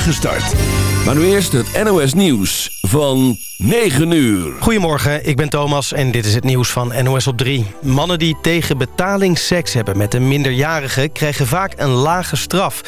start. Maar nu eerst het NOS Nieuws van 9 uur. Goedemorgen, ik ben Thomas en dit is het nieuws van NOS op 3. Mannen die tegen betaling seks hebben met een minderjarige... krijgen vaak een lage straf.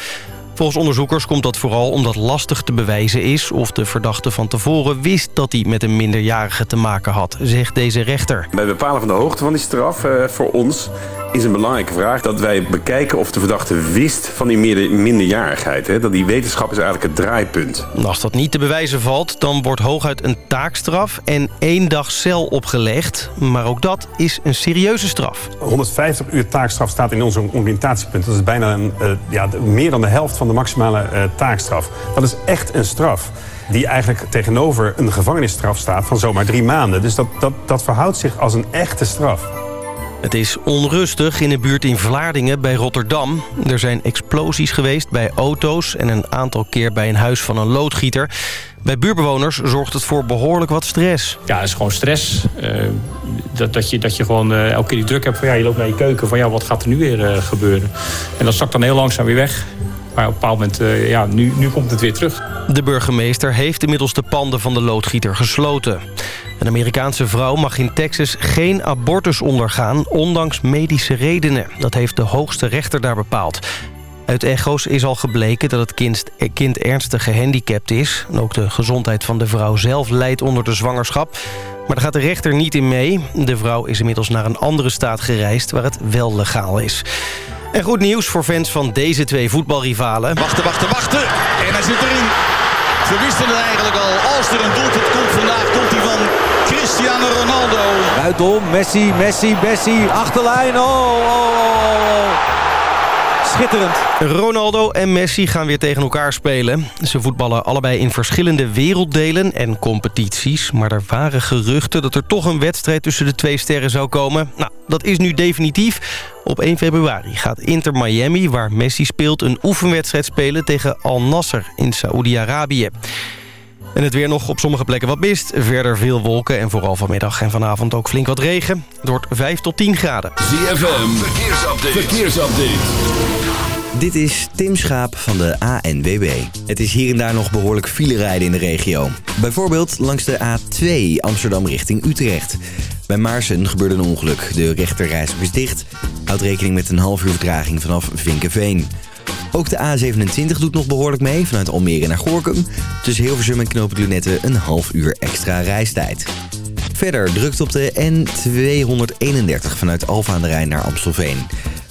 Volgens onderzoekers komt dat vooral omdat lastig te bewijzen is... of de verdachte van tevoren wist dat hij met een minderjarige te maken had, zegt deze rechter. Bij het bepalen van de hoogte van die straf uh, voor ons is een belangrijke vraag dat wij bekijken of de verdachte wist van die minderjarigheid. Hè? Dat die wetenschap is eigenlijk het draaipunt. Als dat niet te bewijzen valt, dan wordt hooguit een taakstraf en één dag cel opgelegd. Maar ook dat is een serieuze straf. 150 uur taakstraf staat in onze oriëntatiepunt. Dat is bijna een, uh, ja, meer dan de helft van de maximale uh, taakstraf. Dat is echt een straf die eigenlijk tegenover een gevangenisstraf staat van zomaar drie maanden. Dus dat, dat, dat verhoudt zich als een echte straf. Het is onrustig in de buurt in Vlaardingen bij Rotterdam. Er zijn explosies geweest bij auto's en een aantal keer bij een huis van een loodgieter. Bij buurbewoners zorgt het voor behoorlijk wat stress. Ja, het is gewoon stress. Uh, dat, dat, je, dat je gewoon uh, elke keer die druk hebt van ja, je loopt naar je keuken van ja, wat gaat er nu weer uh, gebeuren? En dat zakt dan heel langzaam weer weg. Maar op een bepaald moment, uh, ja, nu, nu komt het weer terug. De burgemeester heeft inmiddels de panden van de loodgieter gesloten. Een Amerikaanse vrouw mag in Texas geen abortus ondergaan... ondanks medische redenen. Dat heeft de hoogste rechter daar bepaald. Uit echo's is al gebleken dat het kind, kind ernstig gehandicapt is. En ook de gezondheid van de vrouw zelf leidt onder de zwangerschap. Maar daar gaat de rechter niet in mee. De vrouw is inmiddels naar een andere staat gereisd waar het wel legaal is. En goed nieuws voor fans van deze twee voetbalrivalen. Wachten, wachten, wachten. En hij zit erin. Ze wisten het eigenlijk al. Als er een doelpunt komt vandaag, komt hij van Cristiano Ronaldo. Buitenom, Messi, Messi, Messi. Achterlijn. Oh, oh, oh, oh. Schitterend. Ronaldo en Messi gaan weer tegen elkaar spelen. Ze voetballen allebei in verschillende werelddelen en competities. Maar er waren geruchten dat er toch een wedstrijd tussen de twee sterren zou komen. Nou, dat is nu definitief. Op 1 februari gaat Inter Miami, waar Messi speelt... een oefenwedstrijd spelen tegen Al Nasser in Saoedi-Arabië. En het weer nog op sommige plekken wat mist. Verder veel wolken en vooral vanmiddag en vanavond ook flink wat regen. Het wordt 5 tot 10 graden. ZFM, verkeersupdate. verkeersupdate. Dit is Tim Schaap van de ANWB. Het is hier en daar nog behoorlijk file rijden in de regio. Bijvoorbeeld langs de A2 Amsterdam richting Utrecht. Bij Maarsen gebeurde een ongeluk. De rechterreis is dicht. Houd rekening met een half uur vertraging vanaf Vinkenveen. Ook de A27 doet nog behoorlijk mee, vanuit Almere naar Gorkum. Tussen Hilversum en Knoop Lunette een half uur extra reistijd. Verder drukt op de N231 vanuit Alfa aan de Rijn naar Amstelveen.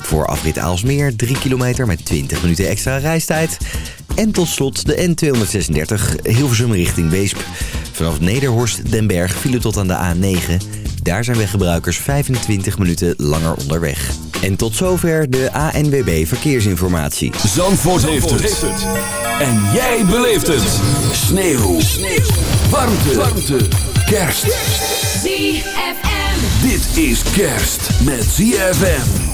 Voor afrit Aalsmeer 3 kilometer met 20 minuten extra reistijd. En tot slot de N236 Hilversum richting Weesp. Vanaf Nederhorst Den Berg vielen tot aan de A9. Daar zijn weggebruikers 25 minuten langer onderweg. En tot zover de ANWB Verkeersinformatie. Zandvoort, heeft, het. En jij beleeft het. Sneeuw. Sneeuw. Warmte. Warmte. Kerst. ZFM. Dit is kerst met ZFM.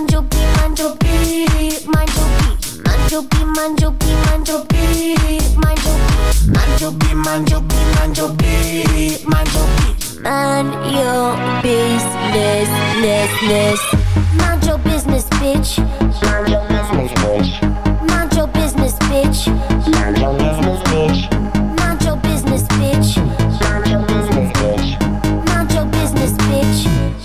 manjo be manjo be manjo be manjo be manjo be manjo be manjo be manjo be manjo be manjo be manjo be man your business business mind your business bitch. Mind your business bitch. Mind your business bitch. Mind your business bitch.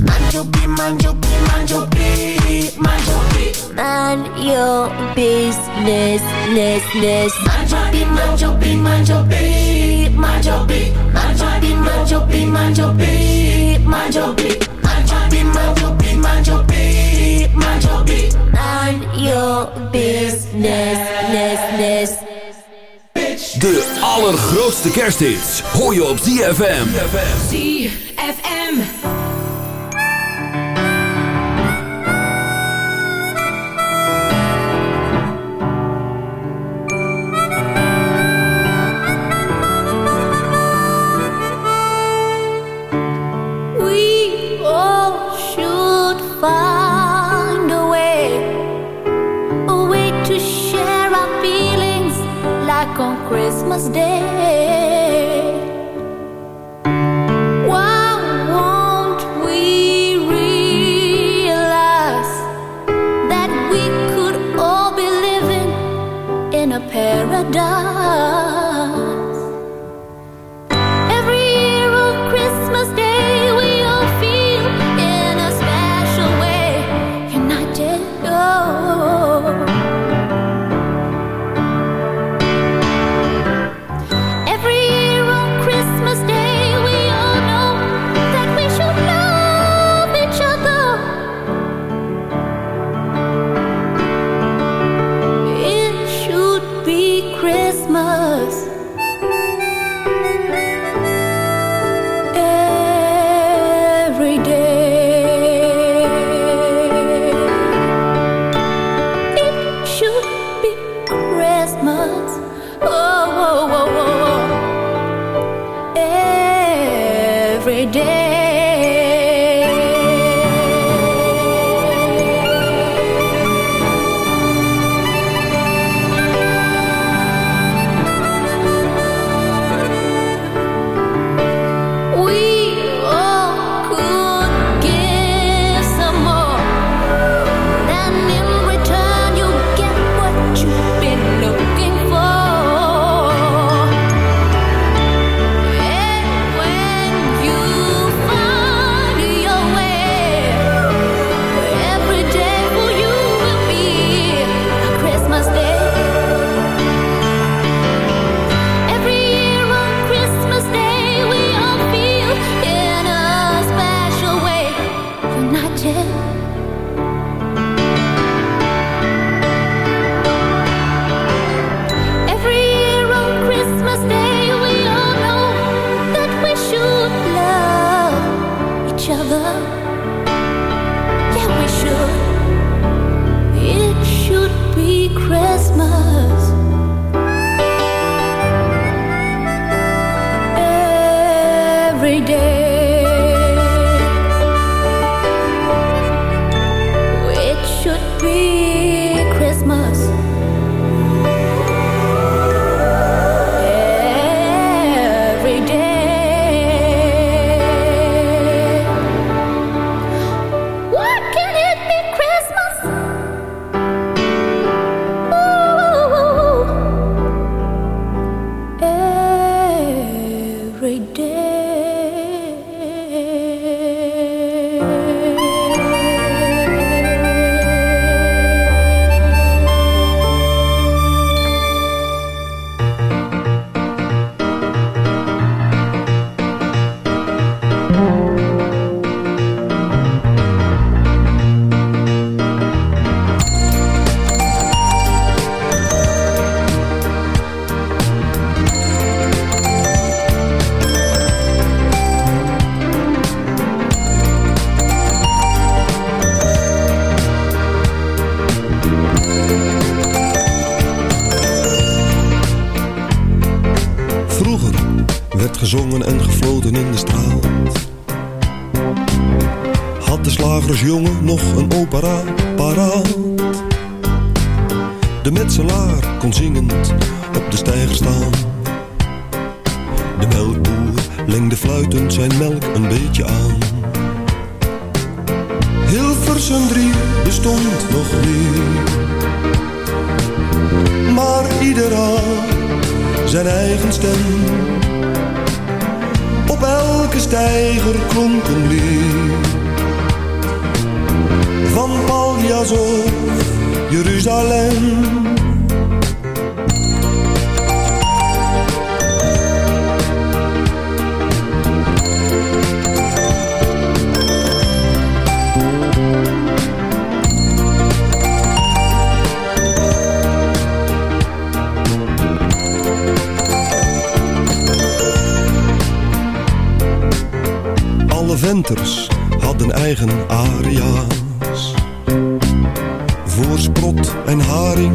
mind your beat. Mind your beat, mind your beat, mind your beat, mind your beat. Mind your business, ness, ness. Mind your beat, mind your beat, mind your beat, mind your beat. Mind your beat, mind your beat, mind your beat, mind your beat. Mind your beat, mind your beat, mind your beat, mind your beat. Mind your business, ness, ness. De allergrootste kersthits hoor je op ZFM. ZFM. Christmas Day. Why won't we realize that we could all be living in a paradise? Day.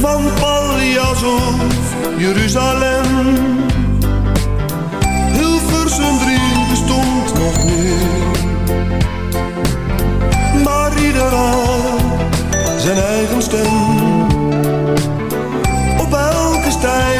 Van Paljas of Jeruzalem. Hilversum 3 bestond nog niet. Maar ieder had zijn eigen stem. Op elke steiger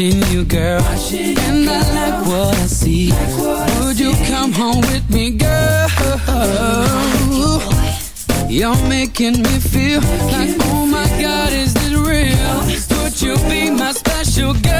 watching you, girl. Watching and you, I girl. like what I see. Like what Would I see. you come home with me, girl? You're making me feel making like, me oh my. God, is this real? Would you be my special girl?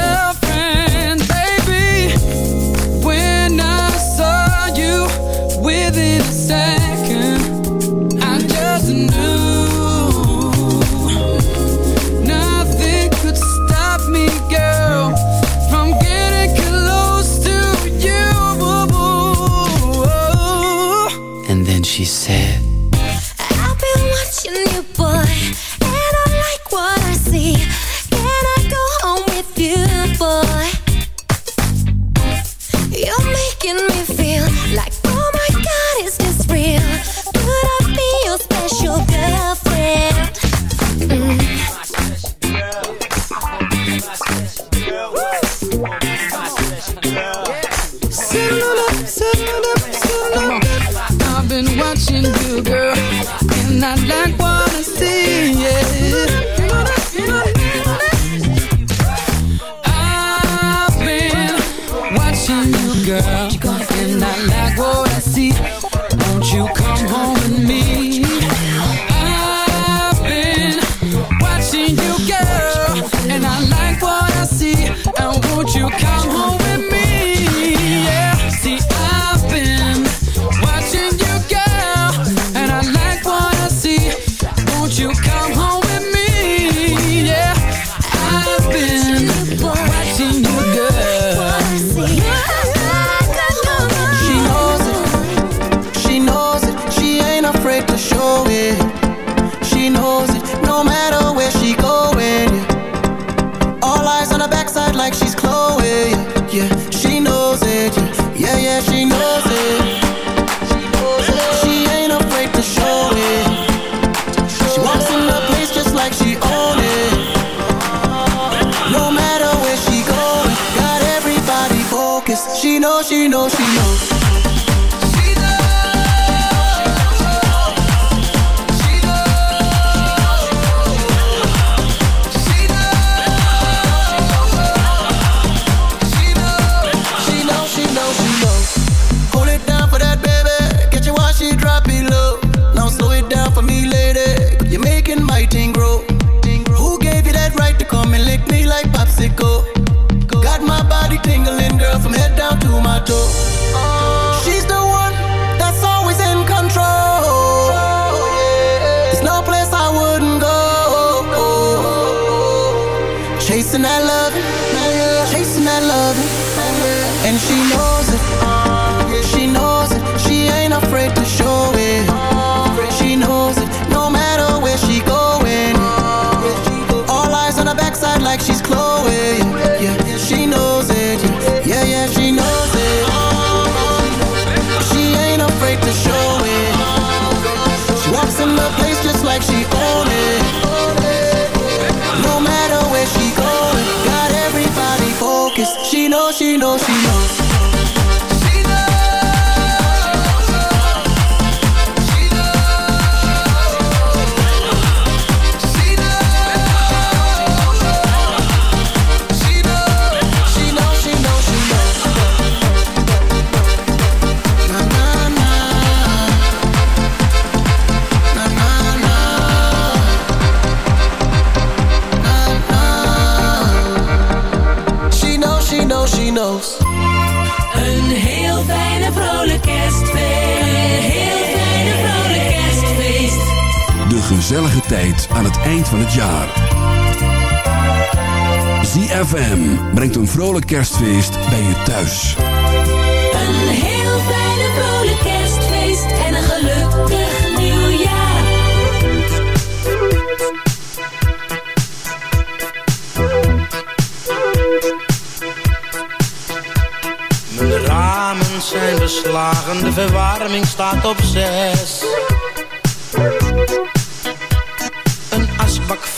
She knows, she gezellige tijd aan het eind van het jaar. ZFM brengt een vrolijk kerstfeest bij je thuis. Een heel fijne vrolijk kerstfeest. En een gelukkig nieuwjaar. Mijn ramen zijn beslagen, de verwarming staat op zes.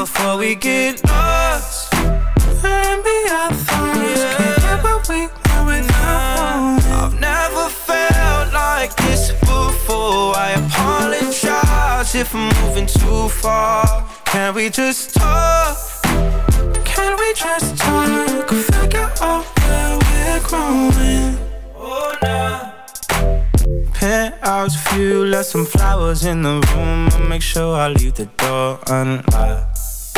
before we get lost. Maybe our thoughts can't get what we want without I've never felt like this before. I apologize if I'm moving too far. Can we just talk? Can we just talk? Figure out where we're growing. Oh, nah. Penthouse view, left some flowers in the room. I'll make sure I leave the door unlocked.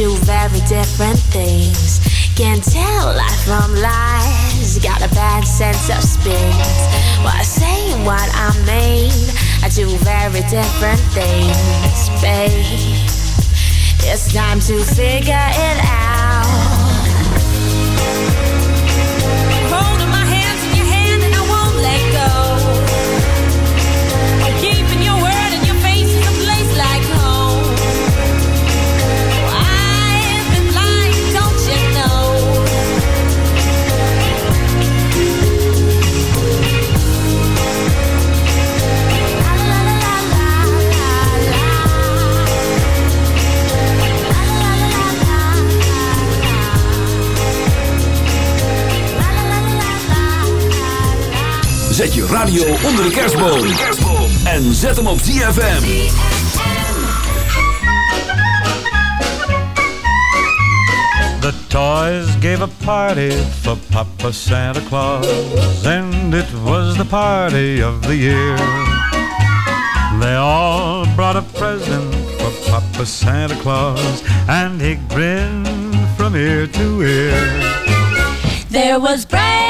Do very different things. Can't tell life from lies, got a bad sense of spins. But I say what I mean, I do very different things, babe. It's time to figure it out. Zet je radio onder de kerstboom. En zet hem op ZFM. The toys gave a party for Papa Santa Claus, and it was the party of the year. They all brought a present for Papa Santa Claus, and he grinned from ear to ear. There was brand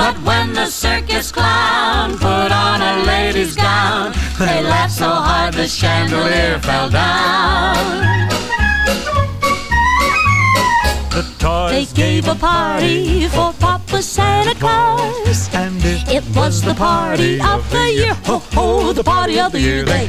But when the circus clown put on a lady's gown, they laughed so hard the chandelier fell down. The toys They gave a party for Papa Santa Claus. And it, It was the party of the year. Ho ho, the party of the year. They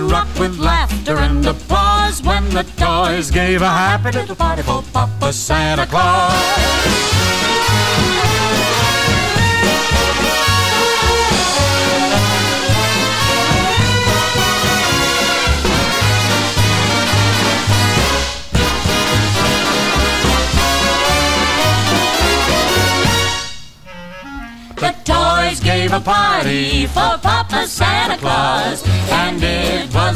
rocked with laughter and applause when the toys gave a happy little party for Papa Santa Claus. The toys gave a party for Papa Santa Claus,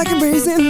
like a raisin